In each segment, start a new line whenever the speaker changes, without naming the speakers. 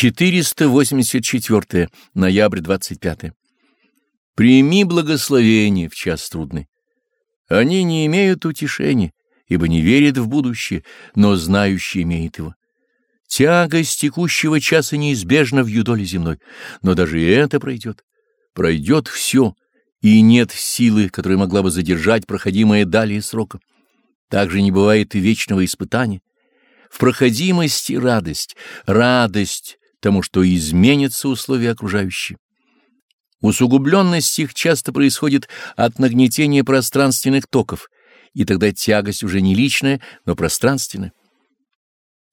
484. Ноябрь 25. Прими благословение в час трудный. Они не имеют утешения, ибо не верят в будущее, но знающий имеет его. Тягость текущего часа неизбежна в юдоле земной, но даже и это пройдет. Пройдет все, и нет силы, которая могла бы задержать проходимое далее срока. Также не бывает и вечного испытания. В проходимости радость, радость тому, что изменятся условия окружающие. Усугубленность их часто происходит от нагнетения пространственных токов, и тогда тягость уже не личная, но пространственная.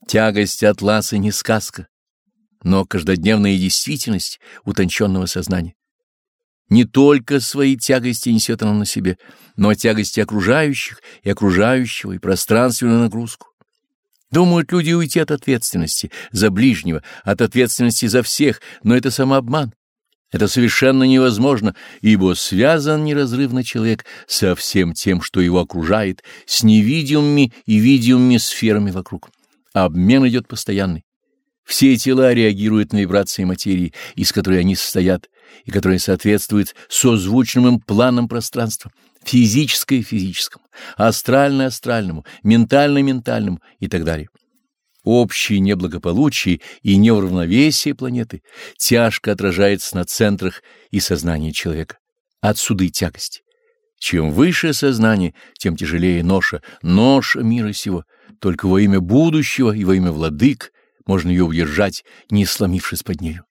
Тягость атласа не сказка, но каждодневная действительность утонченного сознания. Не только свои тягости несет оно на себе, но тягости окружающих и окружающего, и пространственную нагрузку. Думают люди уйти от ответственности за ближнего, от ответственности за всех, но это самообман. Это совершенно невозможно, ибо связан неразрывно человек со всем тем, что его окружает, с невидимыми и видимыми сферами вокруг. Обмен идет постоянный. Все тела реагируют на вибрации материи, из которой они состоят, и которые соответствуют созвучным им планам пространства, физическое физическому, астральное астральному, ментальное ментальному и так далее. Общее неблагополучие и неуравновесие планеты тяжко отражается на центрах и сознании человека. Отсюда и тягость. Чем выше сознание, тем тяжелее ноша, ноша мира сего. Только во имя будущего и во имя владык можно ее удержать, не сломившись под нею.